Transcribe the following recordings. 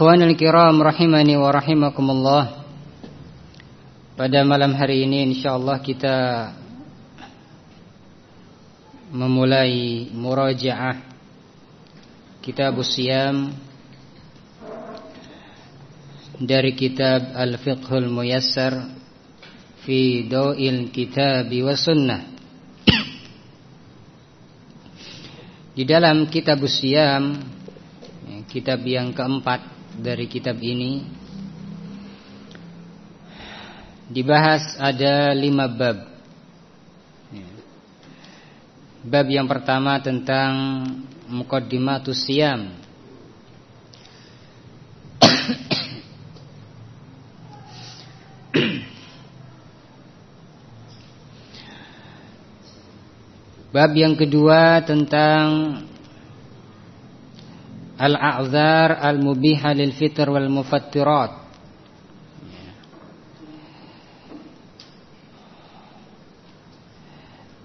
Ikhwanul kiram rahimani wa rahimakumullah. Pada malam hari ini insyaallah kita Memulai murajaah Kitab Siyam Dari kitab Al-Fiqhul Muyassar Fi Daw'il Kitab wa Sunnah. Di dalam kitab Siyam Kitab yang keempat dari kitab ini. Dibahas ada lima bab. Bab yang pertama tentang Muqaddimatus Siyam. Bab yang kedua tentang Al-a'zar al-mubiha lil fitr wal mufattirat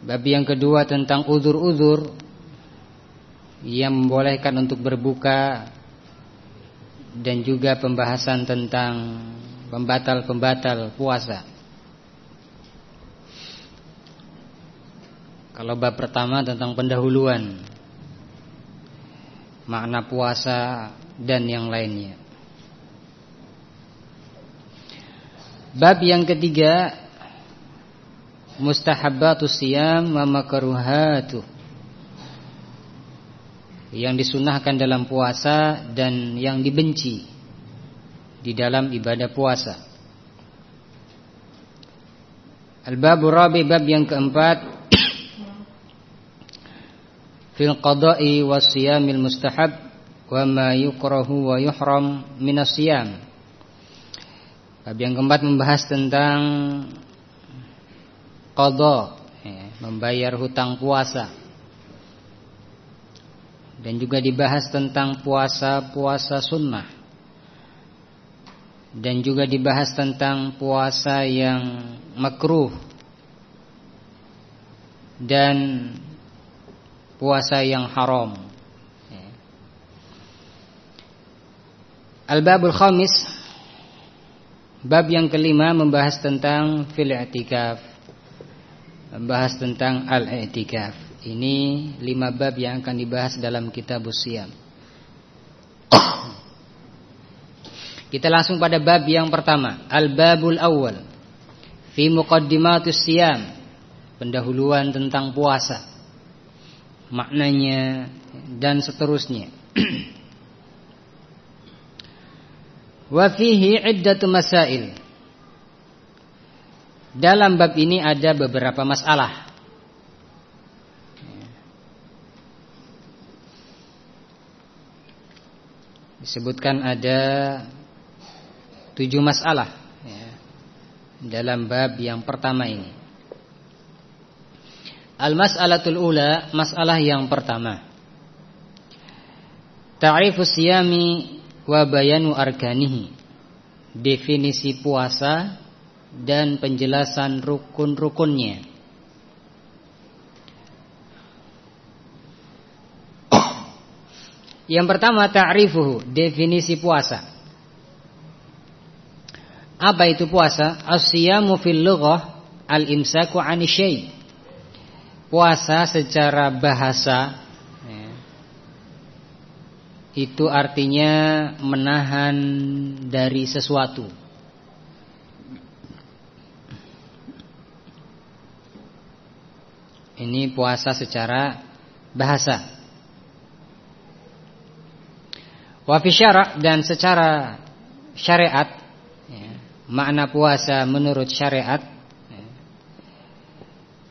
Bab yang kedua tentang uzur-uzur yang membolehkan untuk berbuka dan juga pembahasan tentang pembatal-pembatal puasa. Kalau bab pertama tentang pendahuluan makna puasa dan yang lainnya. Bab yang ketiga mustahabbatus siyam wa makruhatuh. Yang disunahkan dalam puasa dan yang dibenci di dalam ibadah puasa. Al-babu rabi bab yang keempat fil qada'i wasiyamil mustahab wa ma yukrahu wa yuhram minas siyam. Bab yang keempat membahas tentang qada, ya, membayar hutang puasa. Dan juga dibahas tentang puasa-puasa sunnah. Dan juga dibahas tentang puasa yang makruh. Dan puasa yang haram. Al-babul khamis Bab yang kelima membahas tentang fil i'tikaf. Membahas tentang al-i'tikaf. Ini lima bab yang akan dibahas dalam kitab Siyam. Kita langsung pada bab yang pertama Al-babul awal Fi muqaddimatus siyam Pendahuluan tentang puasa maknanya dan seterusnya. Wa fihi iddatu masail. Dalam bab ini ada beberapa masalah. Disebutkan ada tujuh masalah ya, dalam bab yang pertama ini. Al-mas'alatul ula, masalah yang pertama. Ta'rifus siyami wa bayanu arkanihi. Definisi puasa dan penjelasan rukun-rukunnya. Yang pertama ta'rifuhu, definisi puasa. Apa itu puasa? As-siyamu fil lughah al-imsaku 'ani puasa secara bahasa ya, itu artinya menahan dari sesuatu. Ini puasa secara bahasa. Wafi syarak dan secara syariat ya, makna puasa menurut syariat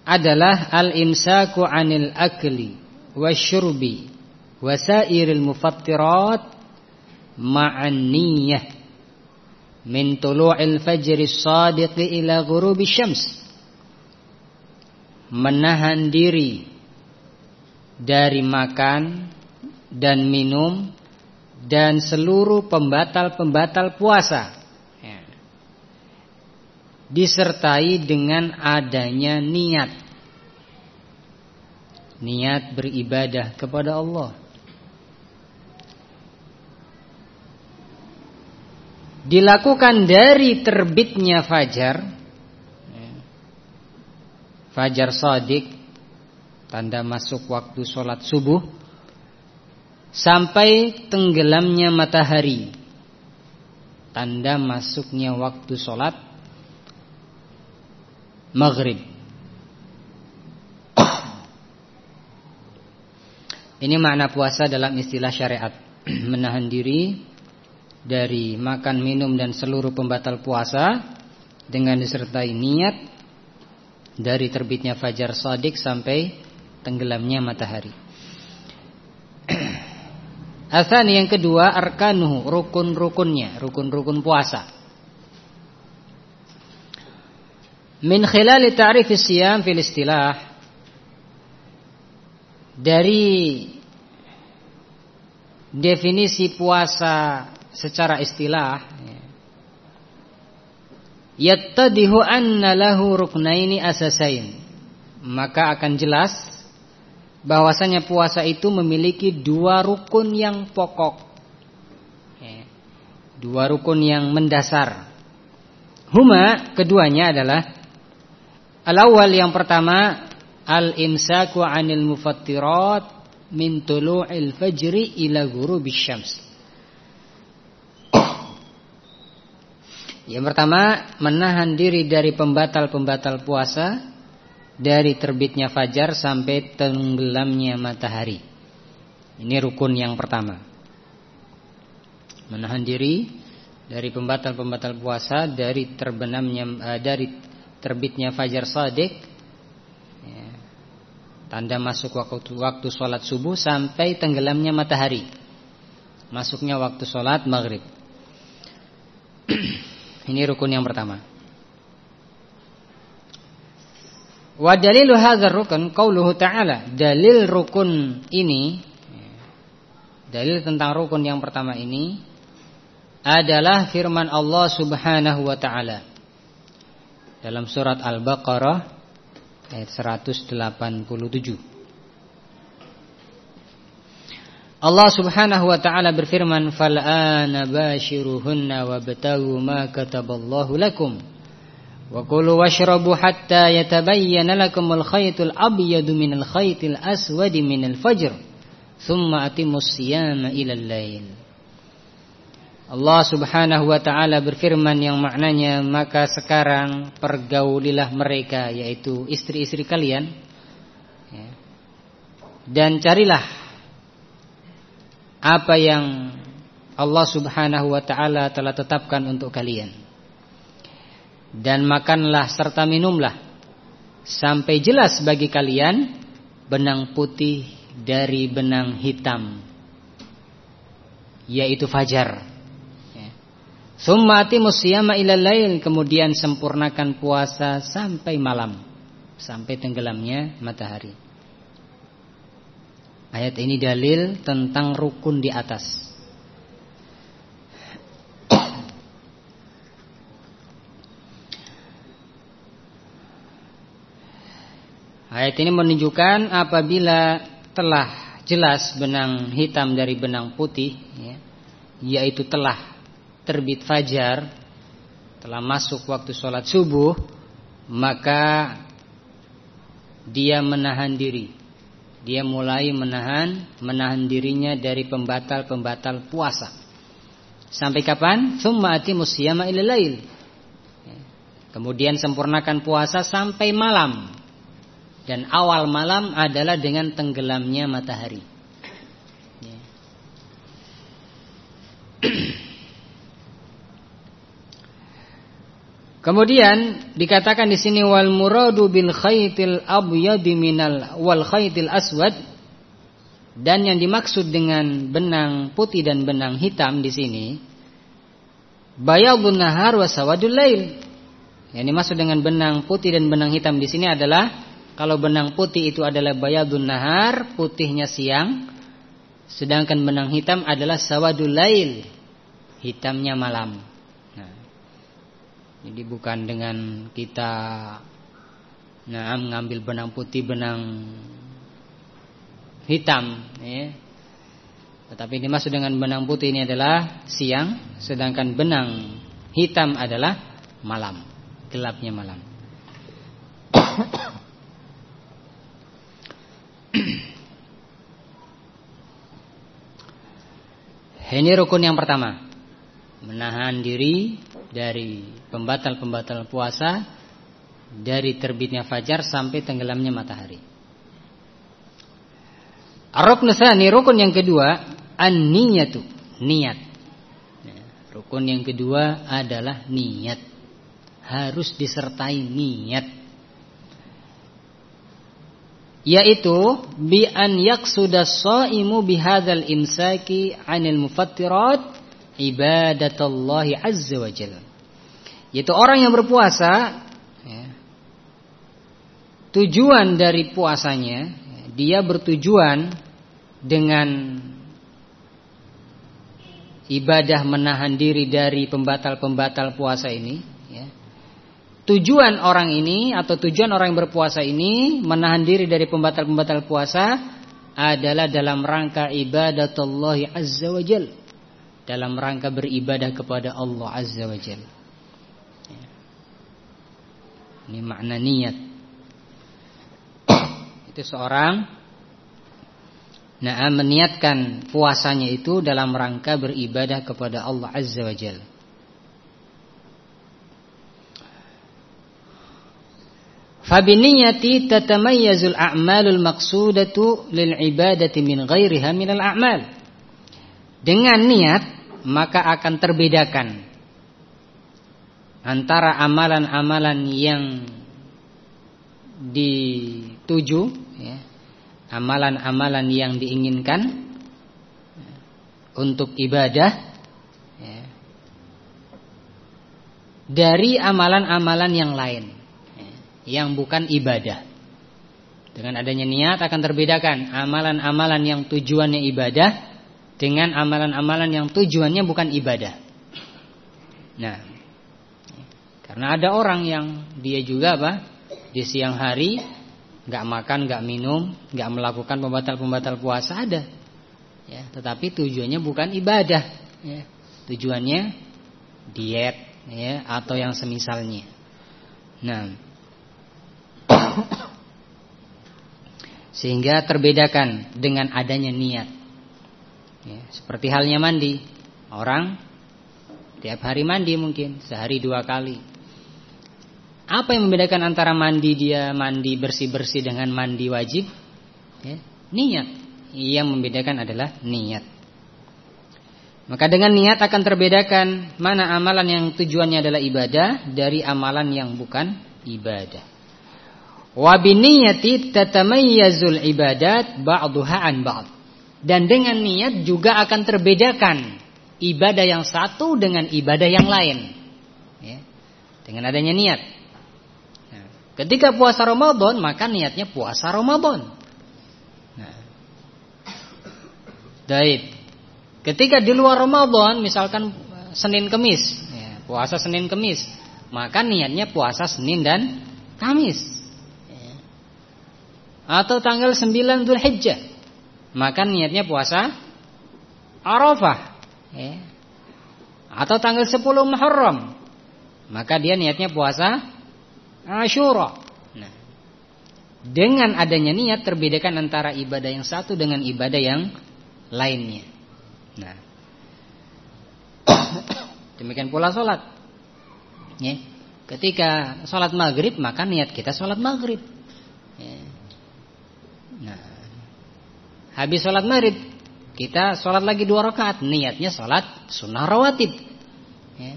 adalah al-imsaku 'anil akli wasyurbi wasairil mufattirat ma'an niyyah min tulu'il fajri shadiq ila ghurubi syams menahan diri dari makan dan minum dan seluruh pembatal-pembatal puasa. Disertai dengan adanya niat. Niat beribadah kepada Allah. Dilakukan dari terbitnya fajar. Fajar sadik tanda masuk waktu sholat subuh sampai tenggelamnya matahari. Tanda masuknya waktu sholat maghrib. Ini makna puasa dalam istilah syariat. Menahan diri dari makan minum dan seluruh pembatal puasa dengan disertai niat dari terbitnya fajar sodik sampai tenggelamnya matahari. Asani yang kedua arkanuhu rukun-rukunnya, rukun-rukun puasa. Min khilali ta'rif siyam fil istilah dari definisi puasa secara istilah yattadihu anna lahu ruknaini asasain maka akan jelas bahwasanya puasa itu memiliki dua rukun yang pokok. Dua rukun yang mendasar. Huma keduanya adalah al-awwal yang pertama al-imsaku 'anil mufattirat min tulu'il fajri ila ghurubisy syams. Yang pertama menahan diri dari pembatal-pembatal puasa dari terbitnya fajar sampai tenggelamnya matahari. Ini rukun yang pertama. Menahan diri dari pembatal-pembatal puasa dari terbenamnya uh, dari terbitnya fajar sadik ya, tanda masuk waktu waktu sholat subuh sampai tenggelamnya matahari. Masuknya waktu sholat maghrib. Ini rukun yang pertama. Wa dalilu hadzal rukun qauluhu ta'ala. Dalil rukun ini dalil tentang rukun yang pertama ini adalah firman Allah Subhanahu wa taala dalam surat Al-Baqarah ayat 187. Allah Subhanahu wa taala berfirman, "Fal bashiruhunna wabtagu ma kataballahu lakum wa kulu washrabu hatta yatabayyana lakumul khaytul abyadu minal khaytil aswadi minal fajr, thumma atimus siyama lail." Allah subhanahu wa ta'ala berfirman yang maknanya Maka sekarang pergaulilah mereka Yaitu istri-istri kalian ya. Dan carilah Apa yang Allah subhanahu wa ta'ala telah tetapkan untuk kalian dan makanlah serta minumlah sampai jelas bagi kalian benang putih dari benang hitam yaitu fajar. Summa atimus siyama ilal lail kemudian sempurnakan puasa sampai malam sampai tenggelamnya matahari. Ayat ini dalil tentang rukun di atas. Ayat ini menunjukkan apabila telah jelas benang hitam dari benang putih ya, Yaitu telah terbit fajar Telah masuk waktu sholat subuh Maka dia menahan diri Dia mulai menahan Menahan dirinya dari pembatal-pembatal puasa Sampai kapan? Thumma atimus siyama ya. Kemudian sempurnakan puasa sampai malam dan awal malam adalah dengan tenggelamnya matahari. Kemudian dikatakan di sini wal muradu bil khaytil abyad minal wal khaytil aswad Dan yang dimaksud dengan benang putih dan benang hitam di sini bayadun nahar wa sawadul lail. Yang dimaksud dengan benang putih dan benang hitam di sini adalah kalau benang putih itu adalah bayadun nahar, putihnya siang, sedangkan benang hitam adalah sawadul lail, hitamnya malam. Jadi bukan dengan kita nah mengambil benang putih, benang hitam ya. Tetapi dimaksud dengan benang putih ini adalah siang Sedangkan benang hitam adalah malam Gelapnya malam Ini rukun yang pertama Menahan diri dari pembatal-pembatal puasa Dari terbitnya fajar sampai tenggelamnya matahari Rukun tsani, rukun yang kedua, an-niyatu, niat. Ya, rukun yang kedua adalah niat. Harus disertai niat. Yaitu bi an yaqsuda shaimu bihadzal imsaki 'anil mufattirat ibadatallahi azza wa jalla. Yaitu orang yang berpuasa ya, tujuan dari puasanya dia bertujuan dengan ibadah menahan diri dari pembatal-pembatal puasa ini ya. Tujuan orang ini atau tujuan orang yang berpuasa ini menahan diri dari pembatal-pembatal puasa adalah dalam rangka ibadatullah azza wa jal. Dalam rangka beribadah kepada Allah azza wa jal. Ini makna niat. Itu seorang Nah, meniatkan puasanya itu dalam rangka beribadah kepada Allah Azza wa Jalla. Fabiniyati tatamayyazul a'malul maqsudatu lil ibadati min ghairiha minal a'mal. Dengan niat maka akan terbedakan antara amalan-amalan yang dituju ya, amalan-amalan yang diinginkan untuk ibadah ya, dari amalan-amalan yang lain ya, yang bukan ibadah. Dengan adanya niat akan terbedakan amalan-amalan yang tujuannya ibadah dengan amalan-amalan yang tujuannya bukan ibadah. Nah, karena ada orang yang dia juga apa? Di siang hari nggak makan, nggak minum, nggak melakukan pembatal-pembatal puasa ada. Ya, tetapi tujuannya bukan ibadah, ya. Tujuannya diet ya atau yang semisalnya. Nah, sehingga terbedakan dengan adanya niat. Ya, seperti halnya mandi. Orang tiap hari mandi mungkin sehari dua kali apa yang membedakan antara mandi dia mandi bersih-bersih dengan mandi wajib? Ya, niat. Yang membedakan adalah niat. Maka dengan niat akan terbedakan mana amalan yang tujuannya adalah ibadah dari amalan yang bukan ibadah. Wa biniyati tatamayyazul ibadat ba'daha an ba'd. Dan dengan niat juga akan terbedakan ibadah yang satu dengan ibadah yang lain. Ya. Dengan adanya niat. Ketika puasa Ramadan maka niatnya puasa Ramadan. Nah. Ketika di luar Ramadan misalkan Senin Kemis, ya, puasa Senin Kemis, maka niatnya puasa Senin dan Kamis. Ya. Atau tanggal 9 Dzulhijjah, maka niatnya puasa Arafah. Ya. Atau tanggal 10 Muharram, maka dia niatnya puasa Ashura. Nah, dengan adanya niat terbedakan antara ibadah yang satu dengan ibadah yang lainnya. Nah, demikian pula sholat. Ya. Ketika sholat maghrib maka niat kita sholat maghrib. Ya. Nah, habis sholat maghrib kita sholat lagi dua rakaat, niatnya sholat sunnah rawatib. Ya.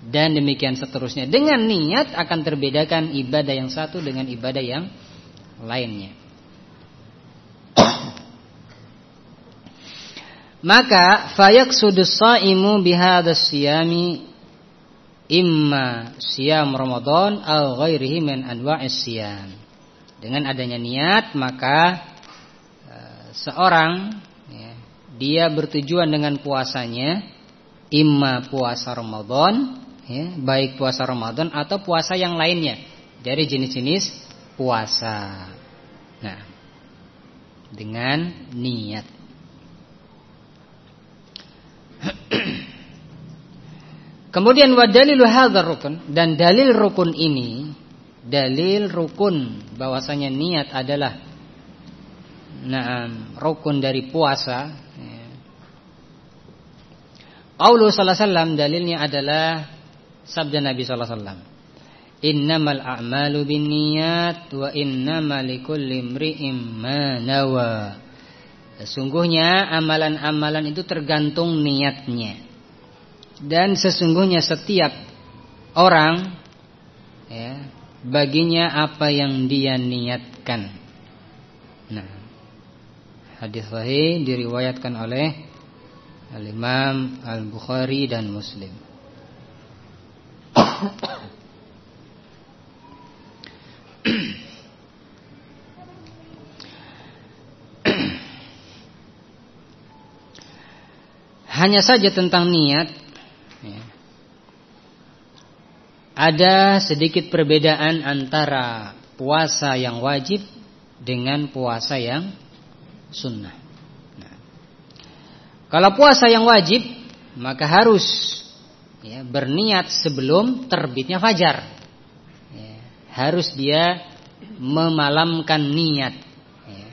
Dan demikian seterusnya Dengan niat akan terbedakan ibadah yang satu dengan ibadah yang lainnya Maka fayaqsudus shaimu bihadzal siyami imma siyam Ramadan atau ghairihi min anwa'is siyam. Dengan adanya niat maka seorang ya, dia bertujuan dengan puasanya imma puasa Ramadan ya, baik puasa Ramadan atau puasa yang lainnya dari jenis-jenis puasa. Nah, dengan niat. Kemudian wa dalilu hadzal rukun dan dalil rukun ini dalil rukun bahwasanya niat adalah na'am rukun dari puasa. Qaulu sallallahu alaihi wasallam dalilnya adalah sabda Nabi sallallahu alaihi wasallam. Innamal a'malu binniyat wa innamal likulli imri'in ma nawa. Sesungguhnya amalan-amalan itu tergantung niatnya. Dan sesungguhnya setiap orang ya, baginya apa yang dia niatkan. Hadis sahih diriwayatkan oleh Al-Imam Al-Bukhari dan Muslim. Hanya saja tentang niat ya, Ada sedikit perbedaan antara puasa yang wajib dengan puasa yang sunnah. Nah, Kalau puasa yang wajib Maka harus ya, berniat sebelum terbitnya fajar. Ya, Harus dia memalamkan niat ya,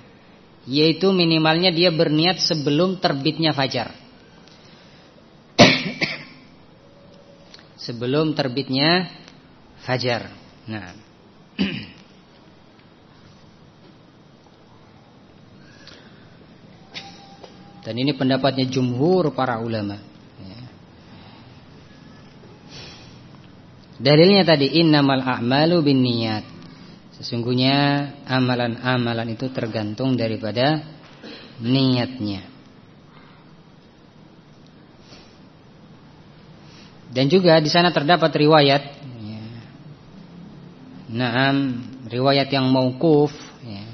Yaitu minimalnya dia berniat sebelum terbitnya fajar. Sebelum terbitnya fajar. Nah. Dan ini pendapatnya jumhur para ulama. Ya. Dalilnya tadi innamal a'malu binniyat. Sesungguhnya amalan-amalan itu tergantung daripada niatnya. Dan juga di sana terdapat riwayat ya, Naam Riwayat yang mauquf ya,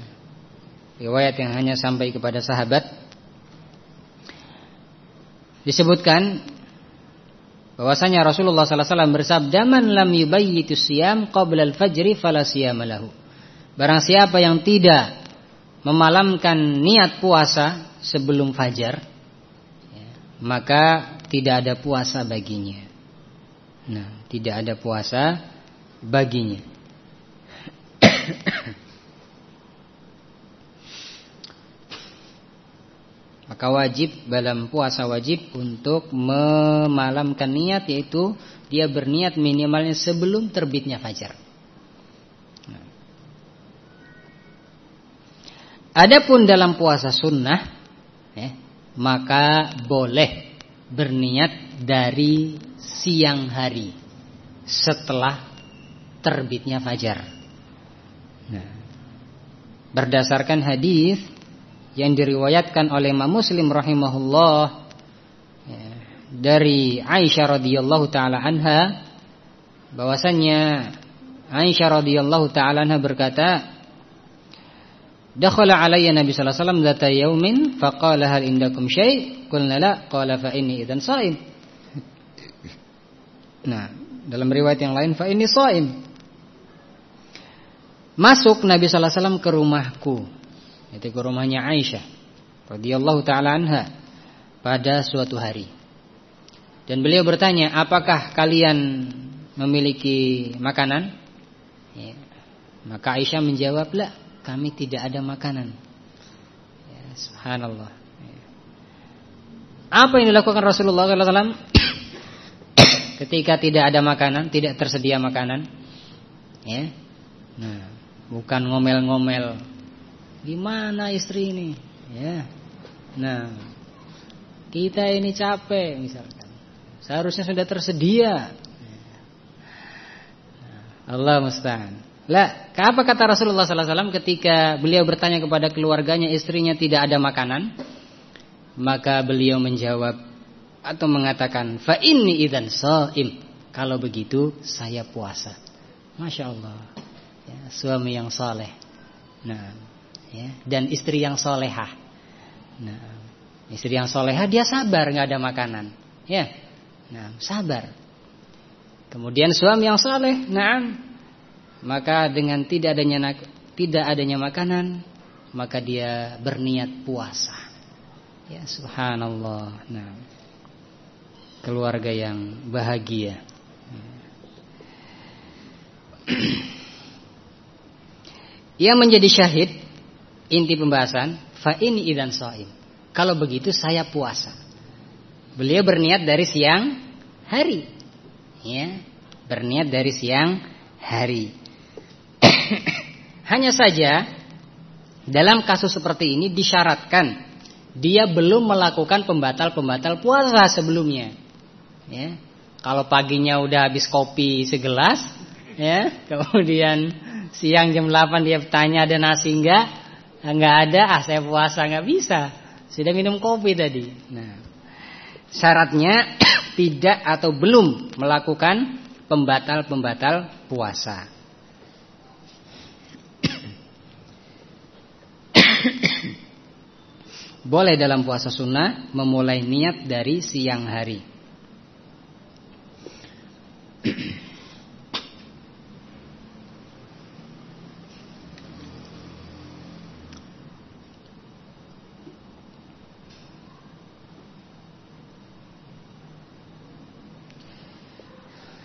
Riwayat yang hanya sampai kepada sahabat Disebutkan bahwasanya Rasulullah sallallahu alaihi wasallam bersabda man lam yubayyitu siyam qabla al-fajri fala lahu. Barang siapa yang tidak memalamkan niat puasa sebelum fajar ya, maka tidak ada puasa baginya. Nah, tidak ada puasa baginya. Maka wajib dalam puasa wajib untuk memalamkan niat yaitu dia berniat minimalnya sebelum terbitnya fajar. Adapun dalam puasa sunnah, ya, maka boleh berniat dari siang hari setelah terbitnya fajar. Nah, berdasarkan hadis yang diriwayatkan oleh Imam Muslim rahimahullah ya, dari Aisyah radhiyallahu taala anha bahwasanya Aisyah radhiyallahu taala anha berkata Dakhala alayya Nabi sallallahu alaihi wasallam dzata yaumin faqala hal indakum syai' qulna la qala fa inni idzan sha'im Nah, dalam riwayat yang lain fa ini shaim. Masuk Nabi sallallahu alaihi wasallam ke rumahku. Itu ke rumahnya Aisyah radhiyallahu taala anha pada suatu hari. Dan beliau bertanya, "Apakah kalian memiliki makanan?" Ya. Maka Aisyah menjawab, "La, kami tidak ada makanan." Ya, subhanallah. Ya. Apa yang dilakukan Rasulullah sallallahu alaihi ketika tidak ada makanan, tidak tersedia makanan, ya, nah, bukan ngomel-ngomel, gimana istri ini, ya, nah, kita ini capek misalkan, seharusnya sudah tersedia, Allah musta'an. Lah, apa kata Rasulullah Sallallahu Alaihi ketika beliau bertanya kepada keluarganya, istrinya tidak ada makanan? Maka beliau menjawab atau mengatakan, "Fa inni idzan shaim." Kalau begitu saya puasa. Masya Allah. Ya, suami yang soleh. Nah, ya, dan istri yang solehah. Nah, istri yang solehah dia sabar nggak ada makanan. Ya, nah sabar. Kemudian suami yang soleh, nah, maka dengan tidak adanya tidak adanya makanan, maka dia berniat puasa. Ya, subhanallah. Nah, keluarga yang bahagia. Yang menjadi syahid inti pembahasan fa ini idan soim. Kalau begitu saya puasa. Beliau berniat dari siang hari. Ya, berniat dari siang hari. Hanya saja dalam kasus seperti ini disyaratkan dia belum melakukan pembatal-pembatal puasa sebelumnya. Ya. Kalau paginya udah habis kopi segelas, ya, kemudian siang jam 8 dia tanya ada nasi enggak? Enggak ada, ah saya puasa enggak bisa. Sudah minum kopi tadi. Nah, syaratnya tidak atau belum melakukan pembatal-pembatal puasa. Boleh dalam puasa sunnah memulai niat dari siang hari.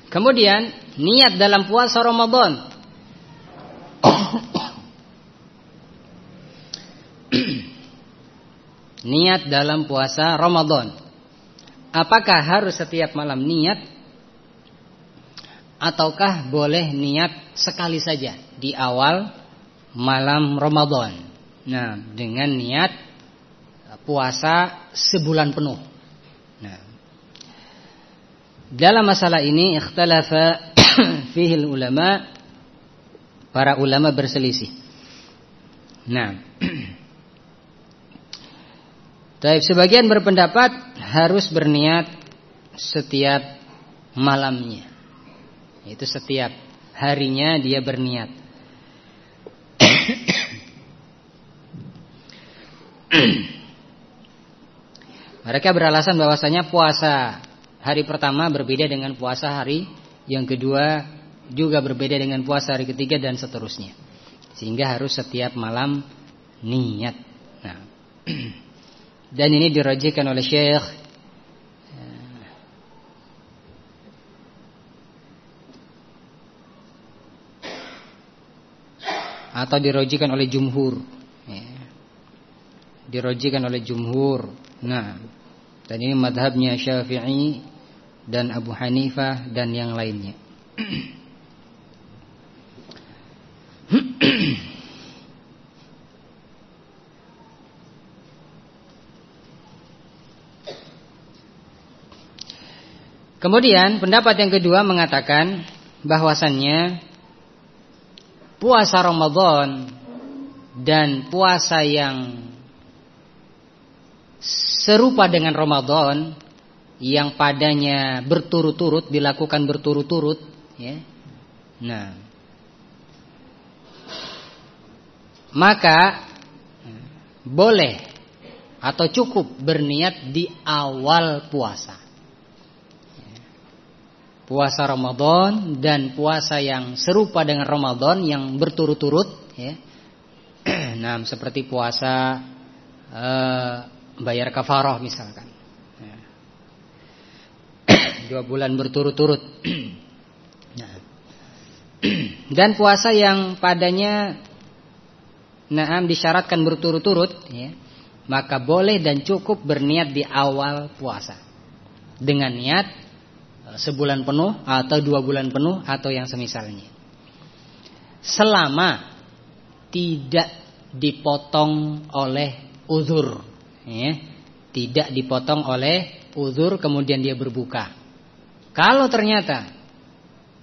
Kemudian niat dalam puasa Ramadan. niat dalam puasa Ramadan. Apakah harus setiap malam niat ataukah boleh niat sekali saja di awal malam Ramadan? Nah, dengan niat puasa sebulan penuh. Dalam masalah ini ikhtalafa fihi ulama para ulama berselisih. Nah. Taib sebagian berpendapat harus berniat setiap malamnya. Itu setiap harinya dia berniat. Mereka beralasan bahwasanya puasa hari pertama berbeda dengan puasa hari yang kedua juga berbeda dengan puasa hari ketiga dan seterusnya. Sehingga harus setiap malam niat. Nah. Dan ini dirajikan oleh Syekh eh, atau dirojikan oleh jumhur ya. dirojikan oleh jumhur nah dan ini madhabnya Syafi'i dan Abu Hanifah dan yang lainnya. Kemudian pendapat yang kedua mengatakan bahwasannya puasa Ramadan dan puasa yang serupa dengan Ramadan yang padanya berturut-turut dilakukan berturut-turut ya. Nah. Maka boleh atau cukup berniat di awal puasa. Puasa Ramadan dan puasa yang serupa dengan Ramadan yang berturut-turut ya. Nah, seperti puasa uh, bayar kafarah misalkan. Ya. Dua bulan berturut-turut. nah. Dan puasa yang padanya naam disyaratkan berturut-turut ya, maka boleh dan cukup berniat di awal puasa. Dengan niat e, sebulan penuh atau dua bulan penuh atau yang semisalnya. Selama tidak dipotong oleh uzur ya, tidak dipotong oleh uzur kemudian dia berbuka. Kalau ternyata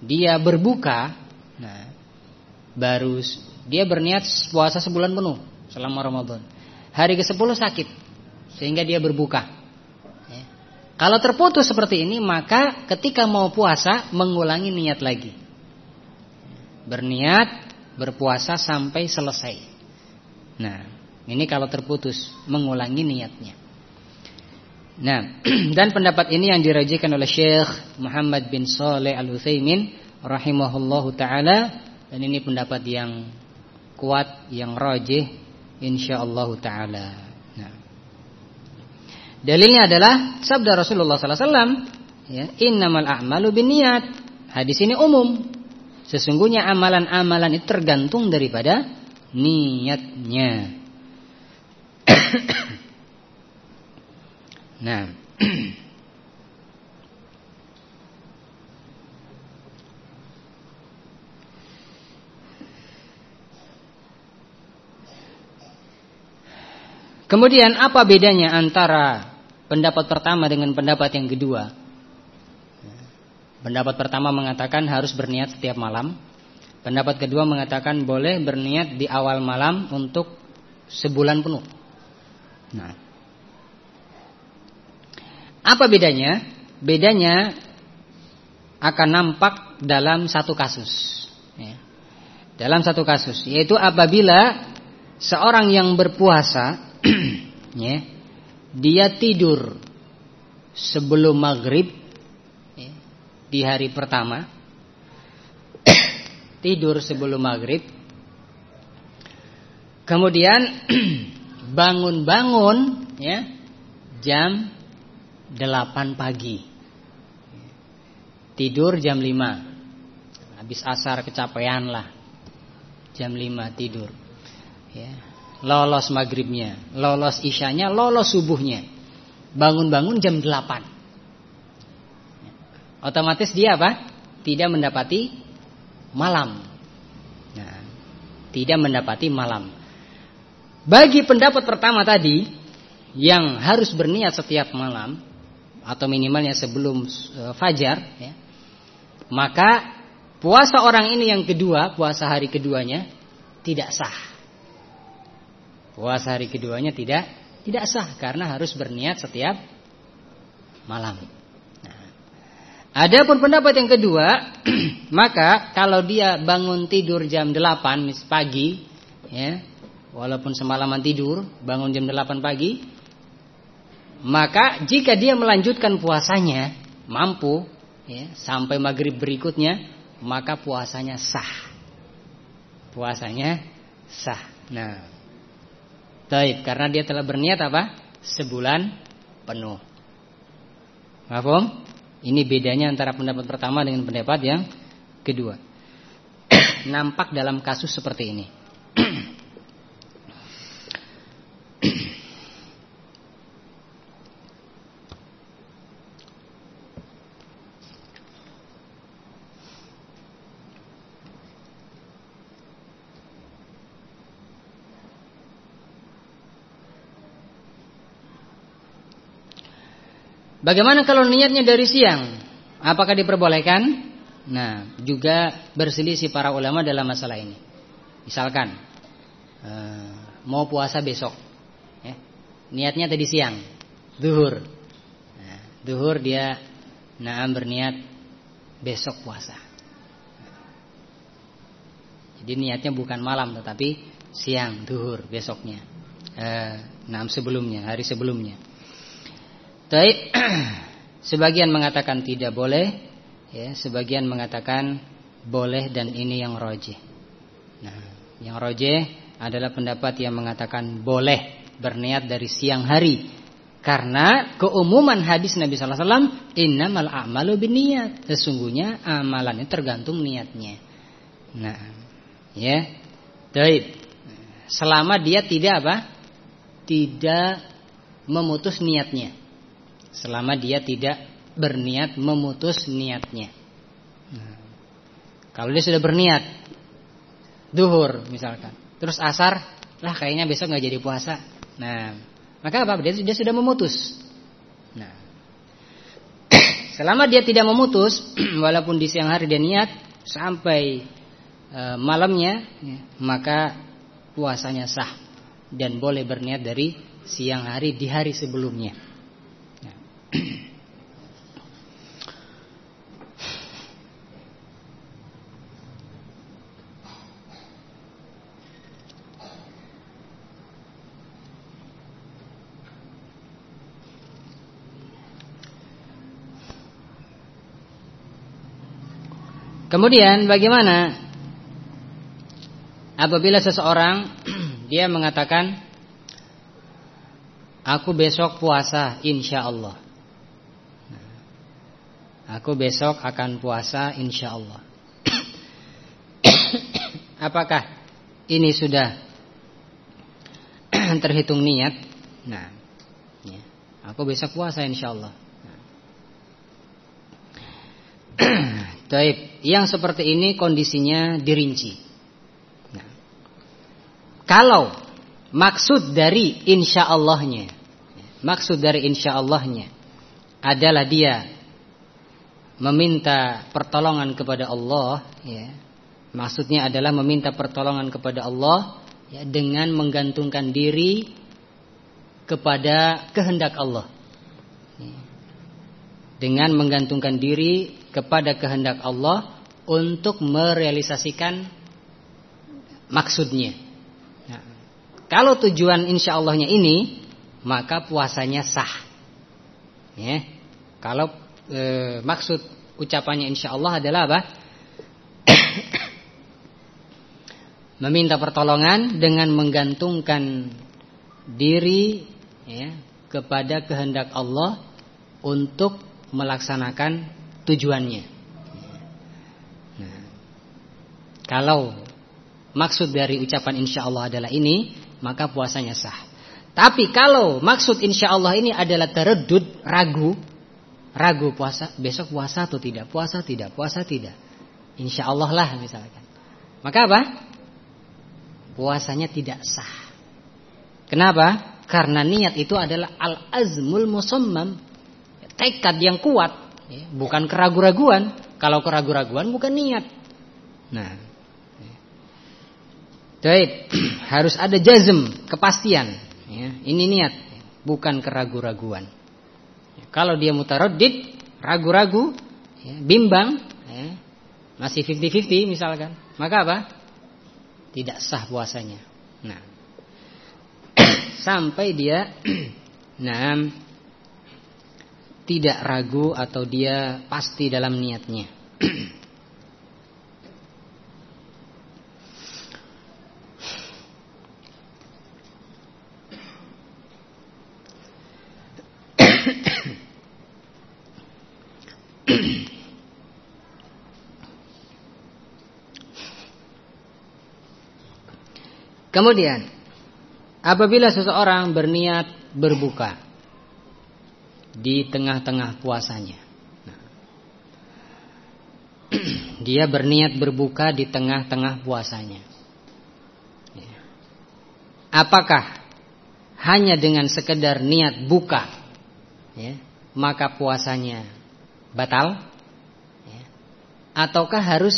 dia berbuka, nah, baru dia berniat puasa sebulan penuh selama Ramadan. Hari ke-10 sakit. sehingga dia berbuka. Ya. Kalau terputus seperti ini, maka ketika mau puasa mengulangi niat lagi. Berniat berpuasa sampai selesai. Nah, ini kalau terputus mengulangi niatnya. Nah, dan pendapat ini yang dirajikan oleh Syekh Muhammad bin Saleh Al-Utsaimin rahimahullahu taala dan ini pendapat yang kuat yang rajih insyaallah taala. Nah. Dalilnya adalah sabda Rasulullah sallallahu alaihi wasallam ya, innamal a'malu binniyat. Hadis ini umum. Sesungguhnya amalan-amalan itu tergantung daripada niatnya. nah. Kemudian apa bedanya antara pendapat pertama dengan pendapat yang kedua? Pendapat pertama mengatakan harus berniat setiap malam. Pendapat kedua mengatakan boleh berniat di awal malam untuk sebulan penuh. Nah, apa bedanya? Bedanya akan nampak dalam satu kasus. Ya. Dalam satu kasus, yaitu apabila seorang yang berpuasa ya, dia tidur sebelum maghrib ya, di hari pertama, tidur sebelum maghrib, kemudian bangun-bangun ya jam 8 pagi, tidur jam 5 habis asar kecapean lah jam 5 tidur ya lolos maghribnya, lolos isyanya, lolos subuhnya. Bangun-bangun jam 8. Otomatis dia apa? Tidak mendapati malam. Nah, tidak mendapati malam. Bagi pendapat pertama tadi yang harus berniat setiap malam atau minimalnya sebelum uh, fajar ya, maka puasa orang ini yang kedua, puasa hari keduanya tidak sah. Puasa hari keduanya tidak tidak sah karena harus berniat setiap malam. Nah, adapun pendapat yang kedua, maka kalau dia bangun tidur jam 8 mis pagi, ya, walaupun semalaman tidur, bangun jam 8 pagi, maka jika dia melanjutkan puasanya mampu ya, sampai maghrib berikutnya, maka puasanya sah. Puasanya sah. Nah, Taib, karena dia telah berniat apa? Sebulan penuh. Mahfum? Ini bedanya antara pendapat pertama dengan pendapat yang kedua. Nampak dalam kasus seperti ini. Bagaimana kalau niatnya dari siang? Apakah diperbolehkan? Nah, juga berselisih para ulama dalam masalah ini. Misalkan uh, mau puasa besok, ya, niatnya tadi siang, duhur. Nah, duhur dia naam berniat besok puasa. Jadi niatnya bukan malam tetapi siang, duhur besoknya. Uh, naam sebelumnya, hari sebelumnya. Baik, sebagian mengatakan tidak boleh, ya, sebagian mengatakan boleh dan ini yang rojih. Nah, yang rojih adalah pendapat yang mengatakan boleh berniat dari siang hari. Karena keumuman hadis Nabi Sallallahu Alaihi Wasallam, innamal a'malu niat. Sesungguhnya amalannya tergantung niatnya. Nah, ya, baik. Selama dia tidak apa? Tidak memutus niatnya selama dia tidak berniat memutus niatnya. Nah, kalau dia sudah berniat duhur misalkan, terus asar, lah kayaknya besok nggak jadi puasa. Nah, maka apa? Dia, dia sudah memutus. Nah, selama dia tidak memutus, walaupun di siang hari dia niat sampai e, malamnya, ya, maka puasanya sah dan boleh berniat dari siang hari di hari sebelumnya. Kemudian bagaimana apabila seseorang dia mengatakan aku besok puasa insya Allah. Aku besok akan puasa insya Allah. Apakah ini sudah terhitung niat? Nah, ya. aku besok puasa insya Allah. Taib, yang seperti ini kondisinya dirinci. Nah, kalau maksud dari insya Allahnya, maksud dari insya Allahnya adalah dia meminta pertolongan kepada Allah, ya, maksudnya adalah meminta pertolongan kepada Allah ya, dengan menggantungkan diri kepada kehendak Allah. Ya. Dengan menggantungkan diri kepada kehendak Allah untuk merealisasikan maksudnya. Nah, kalau tujuan insya Allahnya ini, maka puasanya sah. Ya, kalau e, maksud ucapannya insya Allah adalah apa? Meminta pertolongan dengan menggantungkan diri ya, kepada kehendak Allah untuk melaksanakan tujuannya. Nah, kalau maksud dari ucapan insya Allah adalah ini, maka puasanya sah. Tapi kalau maksud insya Allah ini adalah teredut, ragu, ragu puasa, besok puasa atau tidak, puasa tidak, puasa tidak. Insya Allah lah misalkan. Maka apa? Puasanya tidak sah. Kenapa? Karena niat itu adalah al-azmul musammam. Tekad yang kuat Ya, bukan keraguan-raguan. Kalau keraguan-raguan bukan niat. Nah, Baik, harus ada jazm, kepastian. Ya, ini niat, bukan keraguan-raguan. Kalau dia mutaradid, ragu-ragu, ya, bimbang, ya, masih 50-50 misalkan, maka apa? Tidak sah puasanya. Nah, sampai dia, nah tidak ragu atau dia pasti dalam niatnya. Kemudian apabila seseorang berniat berbuka di tengah-tengah puasanya. Nah. dia berniat berbuka di tengah-tengah puasanya. Ya. Apakah hanya dengan sekedar niat buka, ya, maka puasanya batal? Ya. Ataukah harus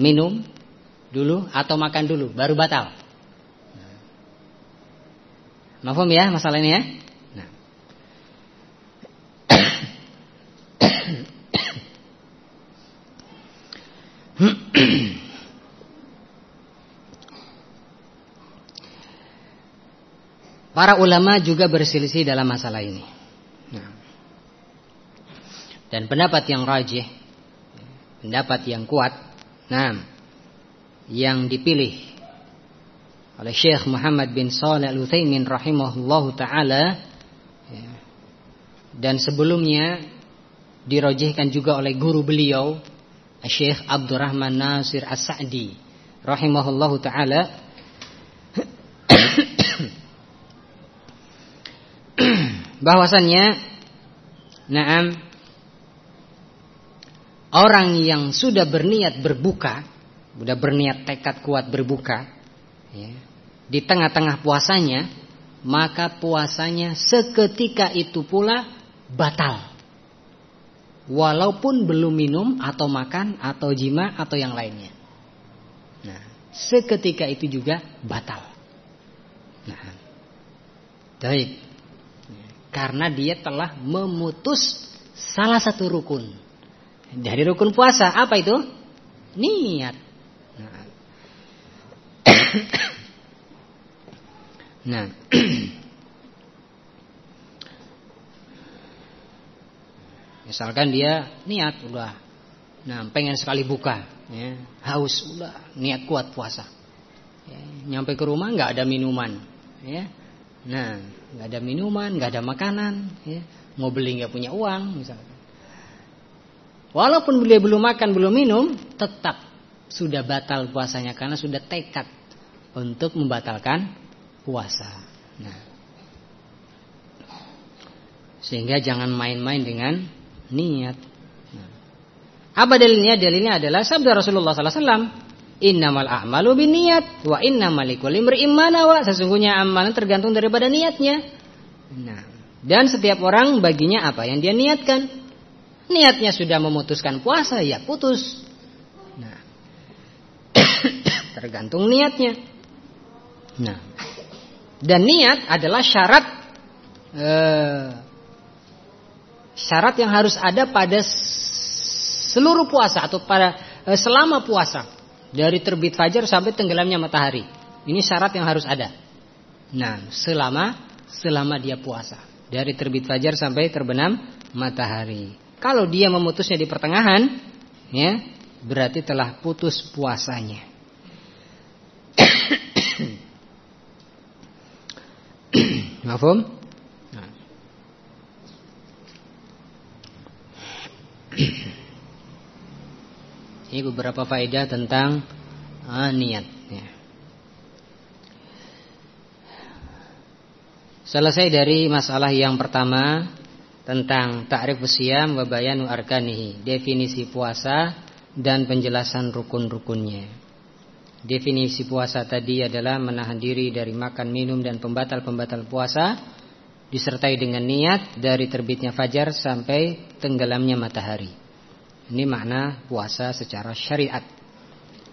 minum dulu atau makan dulu baru batal? Nah. ya masalah ini ya? Para ulama juga berselisih dalam masalah ini. Nah. Dan pendapat yang rajih, pendapat yang kuat, nah, yang dipilih oleh Syekh Muhammad bin Shalih Al Utsaimin rahimahullahu taala. Dan sebelumnya dirojihkan juga oleh guru beliau Syekh Abdurrahman Nasir As-Sa'di rahimahullahu taala. Bahwasannya na'am orang yang sudah berniat berbuka, sudah berniat tekad kuat berbuka ya, di tengah-tengah puasanya, maka puasanya seketika itu pula batal walaupun belum minum atau makan atau jima atau yang lainnya. Nah, seketika itu juga batal. Nah, Baik. Karena dia telah memutus salah satu rukun. Dari rukun puasa apa itu? Niat. Nah. nah. Misalkan dia niat udah, nah pengen sekali buka, ya, haus udah, niat kuat puasa. Ya, nyampe ke rumah nggak ada minuman, ya, nah nggak ada minuman, nggak ada makanan, ya, mau beli nggak punya uang, misalkan. Walaupun beliau belum makan belum minum, tetap sudah batal puasanya karena sudah tekad untuk membatalkan puasa. Nah, sehingga jangan main-main dengan niat. Nah. Apa dalilnya? Dalilnya adalah sabda Rasulullah wasallam, "Innamal a'malu binniyat wa innamal likulli nawa." Sesungguhnya amalan tergantung daripada niatnya. Nah, dan setiap orang baginya apa yang dia niatkan. Niatnya sudah memutuskan puasa, ya putus. Nah, tergantung niatnya. Nah, dan niat adalah syarat eh, syarat yang harus ada pada seluruh puasa atau pada eh, selama puasa dari terbit fajar sampai tenggelamnya matahari. Ini syarat yang harus ada. Nah, selama selama dia puasa dari terbit fajar sampai terbenam matahari. Kalau dia memutusnya di pertengahan, ya, berarti telah putus puasanya. Mafhum? Ini beberapa faedah tentang uh, niat. Ya. Selesai dari masalah yang pertama tentang ta'rif siyam wa bayanu arkanihi, definisi puasa dan penjelasan rukun-rukunnya. Definisi puasa tadi adalah menahan diri dari makan, minum dan pembatal-pembatal puasa disertai dengan niat dari terbitnya fajar sampai tenggelamnya matahari. Ini makna puasa secara syariat.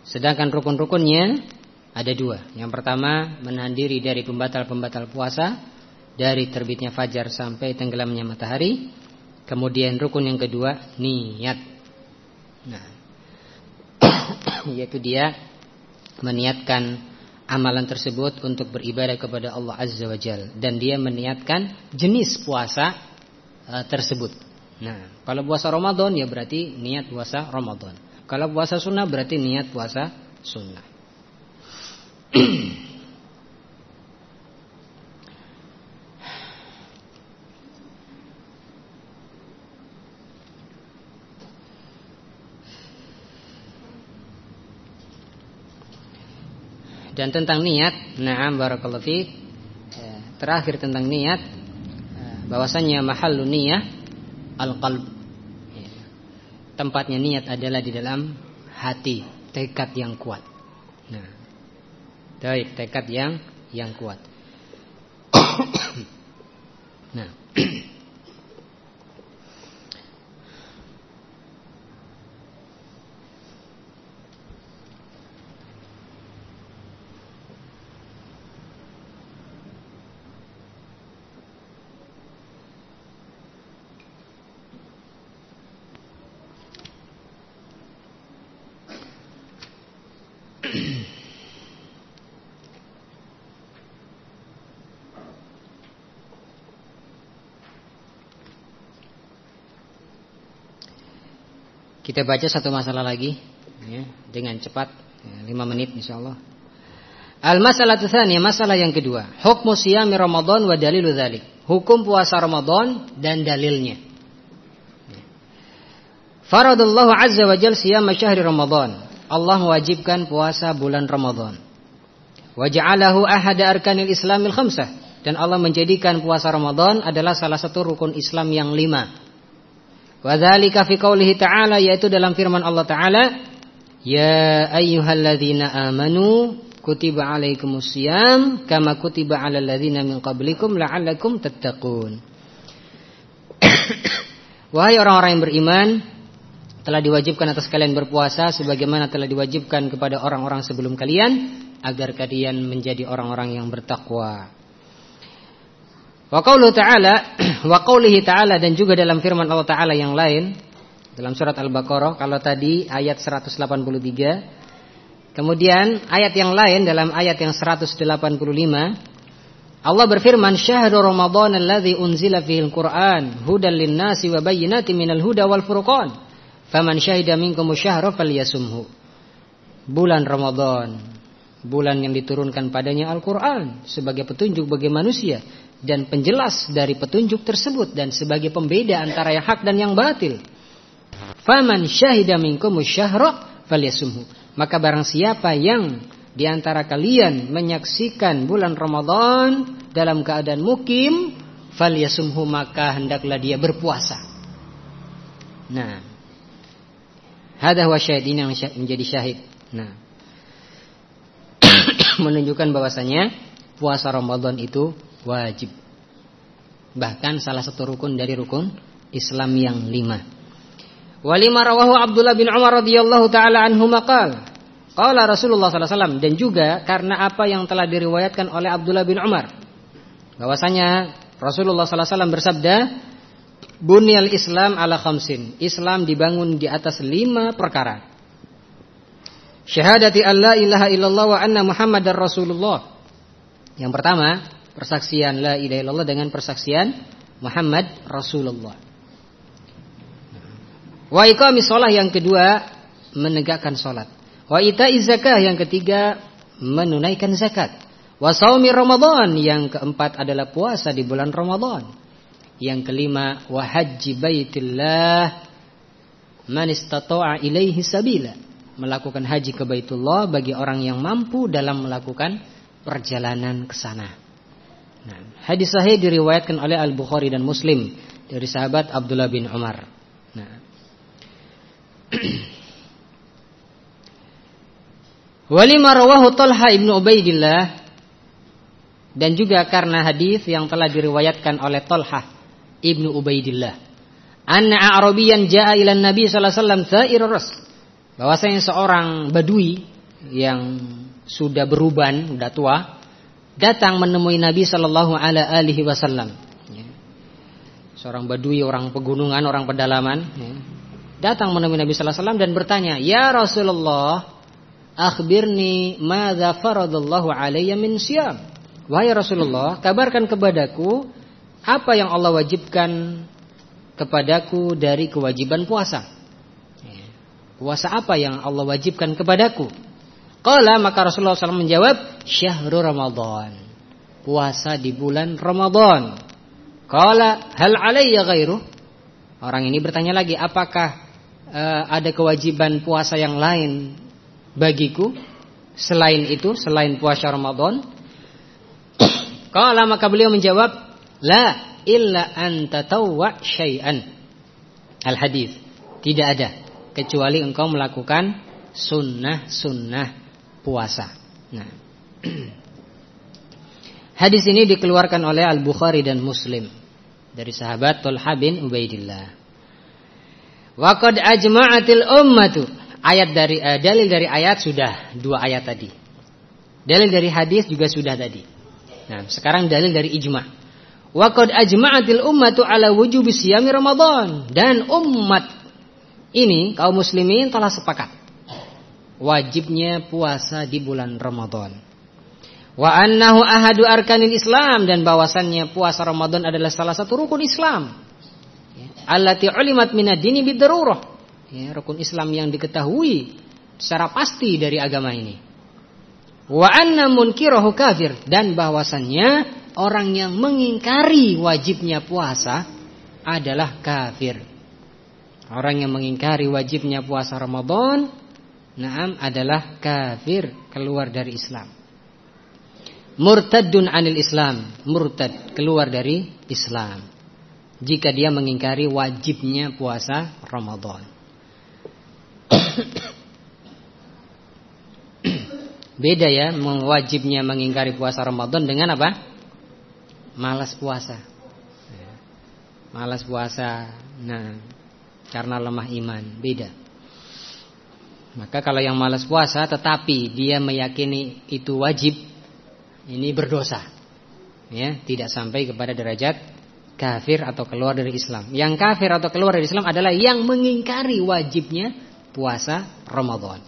Sedangkan rukun-rukunnya ada dua. Yang pertama menahan diri dari pembatal-pembatal puasa dari terbitnya fajar sampai tenggelamnya matahari. Kemudian rukun yang kedua niat. Nah, yaitu dia meniatkan amalan tersebut untuk beribadah kepada Allah Azza wa Jal dan dia meniatkan jenis puasa uh, tersebut. Nah, kalau puasa Ramadan ya berarti niat puasa Ramadan. Kalau puasa sunnah berarti niat puasa sunnah. Dan tentang niat, na'am barakallahu fiik. Ya, terakhir tentang niat ya, bahwasanya mahallu niyah al-qalb. Ya, tempatnya niat adalah di dalam hati, tekad yang kuat. Nah. Tekad yang yang kuat. nah. Kita baca satu masalah lagi ya, dengan cepat ya, 5 menit insyaallah. Al-masalah tsaniyah, masalah yang kedua, hukmu siyami Ramadan wa dalilu. Hukum puasa Ramadan dan dalilnya. Ya. Faradallahu azza wa jalla siyam syahri Ramadan. Allah mewajibkan puasa bulan Ramadan. Wa ja'alahu ahada arkanil Islamil khamsah dan Allah menjadikan puasa Ramadan adalah salah satu rukun Islam yang lima Wadzalika fi qoulihi ta'ala yaitu dalam firman Allah taala Ya ayyuhalladzina amanu kutiba alaikumusiyam kama kutiba alal ladzina min qablikum la'allakum tattaqun Wahai orang-orang yang beriman telah diwajibkan atas kalian berpuasa sebagaimana telah diwajibkan kepada orang-orang sebelum kalian agar kalian menjadi orang-orang yang bertakwa. Wa qauluhu ta'ala wa qaulihi ta'ala dan juga dalam firman Allah taala yang lain dalam surat Al-Baqarah kalau tadi ayat 183 kemudian ayat yang lain dalam ayat yang 185 Allah berfirman syahrul ramadhan alladzi unzila fihil qur'an hudan lin-nasi wa bayyinatin minal huda wal furqan. Faman syahida minkum syahra falyasumhu. Bulan Ramadan bulan yang diturunkan padanya Al-Qur'an sebagai petunjuk bagi manusia dan penjelas dari petunjuk tersebut dan sebagai pembeda antara yang hak dan yang batil. Faman syahida minkum syahra falyasumhu. Maka barang siapa yang di antara kalian menyaksikan bulan Ramadan dalam keadaan mukim, falyasumhu maka hendaklah dia berpuasa. Nah, hada huwa syahid ini yang menjadi syahid. Nah, menunjukkan bahwasanya puasa Ramadan itu wajib. Bahkan salah satu rukun dari rukun Islam yang lima. Walima rawahu Abdullah bin Umar radhiyallahu taala anhu. Qala Rasulullah sallallahu alaihi wasallam dan juga karena apa yang telah diriwayatkan oleh Abdullah bin Umar bahwasanya Rasulullah sallallahu alaihi wasallam bersabda Bunyal Islam ala khamsin. Islam dibangun di atas lima perkara. Syahadati an la ilaha illallah wa anna Muhammadar Rasulullah. Yang pertama, persaksian la ilaha illallah dengan persaksian Muhammad Rasulullah. Wa iqamis shalah yang kedua menegakkan salat. Wa ita'iz zakah yang ketiga menunaikan zakat. Wa shaumi Ramadan yang keempat adalah puasa di bulan Ramadan. Yang kelima wa haji baitillah man istata'a ilaihi sabila. Melakukan haji ke Baitullah bagi orang yang mampu dalam melakukan perjalanan ke sana. Nah, hadis sahih diriwayatkan oleh Al Bukhari dan Muslim dari sahabat Abdullah bin Umar. Nah. Walima Talha ibnu Ubaidillah dan juga karena hadis yang telah diriwayatkan oleh Talha ibnu Ubaidillah. Anna Arabiyan jaa ila Nabi sallallahu alaihi wasallam. Bahwasanya seorang badui yang sudah beruban, sudah tua, datang menemui Nabi Shallallahu Alaihi Wasallam. Ya. Seorang badui, orang pegunungan, orang pedalaman, ya. datang menemui Nabi Shallallahu Alaihi Wasallam dan bertanya, Ya Rasulullah, akhbirni madza faradallahu alayya min siyam. Wahai Rasulullah, kabarkan kepadaku apa yang Allah wajibkan kepadaku dari kewajiban puasa. Ya. Puasa apa yang Allah wajibkan kepadaku? Qala maka Rasulullah SAW menjawab syahrul Ramadan. Puasa di bulan Ramadan. Qala hal alayya ghairu? Orang ini bertanya lagi, apakah uh, ada kewajiban puasa yang lain bagiku selain itu, selain puasa Ramadan? Qala maka beliau menjawab, la illa an tatawwa syai'an. Al hadis. Tidak ada kecuali engkau melakukan sunnah-sunnah puasa. Nah. Hadis ini dikeluarkan oleh Al-Bukhari dan Muslim dari sahabat Tulha bin Ubaidillah. Wa qad ajma'atil ummatu. Ayat dari uh, dalil dari ayat sudah dua ayat tadi. Dalil dari hadis juga sudah tadi. Nah, sekarang dalil dari ijma'. Wa qad ajma'atil ummatu ala wujubi siyami Ramadan dan umat ini kaum muslimin telah sepakat wajibnya puasa di bulan Ramadan. Wa annahu ahadu arkanil Islam dan bahwasannya puasa Ramadan adalah salah satu rukun Islam. Ya, allati ulimat minad dini bidarurah. Ya, rukun Islam yang diketahui secara pasti dari agama ini. Wa anna munkirahu kafir dan bahwasannya orang yang mengingkari wajibnya puasa adalah kafir. Orang yang mengingkari wajibnya puasa Ramadan Naam adalah kafir keluar dari Islam. Murtadun anil Islam, murtad keluar dari Islam. Jika dia mengingkari wajibnya puasa Ramadan. Beda ya wajibnya mengingkari puasa Ramadan dengan apa? Malas puasa. Malas puasa. Nah, karena lemah iman, beda. Maka kalau yang malas puasa tetapi dia meyakini itu wajib, ini berdosa. ya, tidak sampai kepada derajat kafir atau keluar dari Islam. Yang kafir atau keluar dari Islam adalah yang mengingkari wajibnya puasa Ramadan.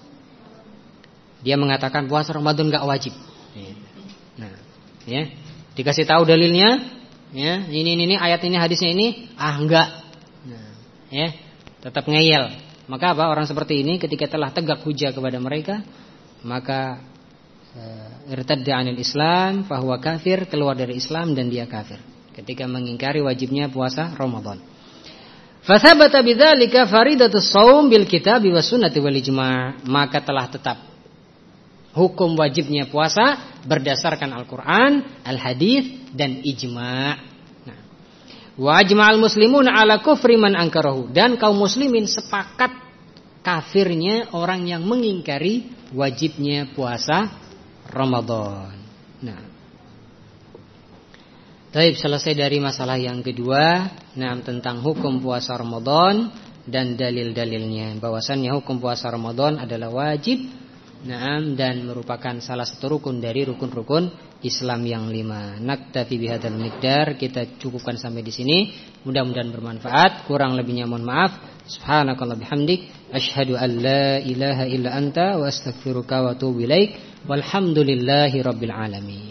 Dia mengatakan puasa Ramadan nggak wajib. Nah, ya, dikasih tahu dalilnya, ya, ini ini, ini ayat ini hadisnya ini, ah enggak. Nah, ya, tetap ngeyel. Maka apa orang seperti ini ketika telah tegak hujah kepada mereka, maka uh, irtadda anil Islam, bahwa kafir, keluar dari Islam dan dia kafir ketika mengingkari wajibnya puasa Ramadan. Fathabata bidzalika faridatus shaum bil kitab was sunnati wal ijma', maka telah tetap hukum wajibnya puasa berdasarkan Al-Qur'an, al-hadis dan ijma'. Wa ajma'al muslimun ala kufri man angkarahu dan kaum muslimin sepakat kafirnya orang yang mengingkari wajibnya puasa Ramadan. Nah, Taib selesai dari masalah yang kedua, nah tentang hukum puasa Ramadan dan dalil-dalilnya. Bahwasannya hukum puasa Ramadan adalah wajib, nah dan merupakan salah satu rukun dari rukun-rukun Islam yang lima. Naktafi bihadzal miqdar, kita cukupkan sampai di sini. Mudah-mudahan bermanfaat. Kurang lebihnya mohon maaf. Subhanakallah bihamdik, asyhadu an la ilaha illa anta wa astaghfiruka wa atubu ilaik. Walhamdulillahi rabbil alamin.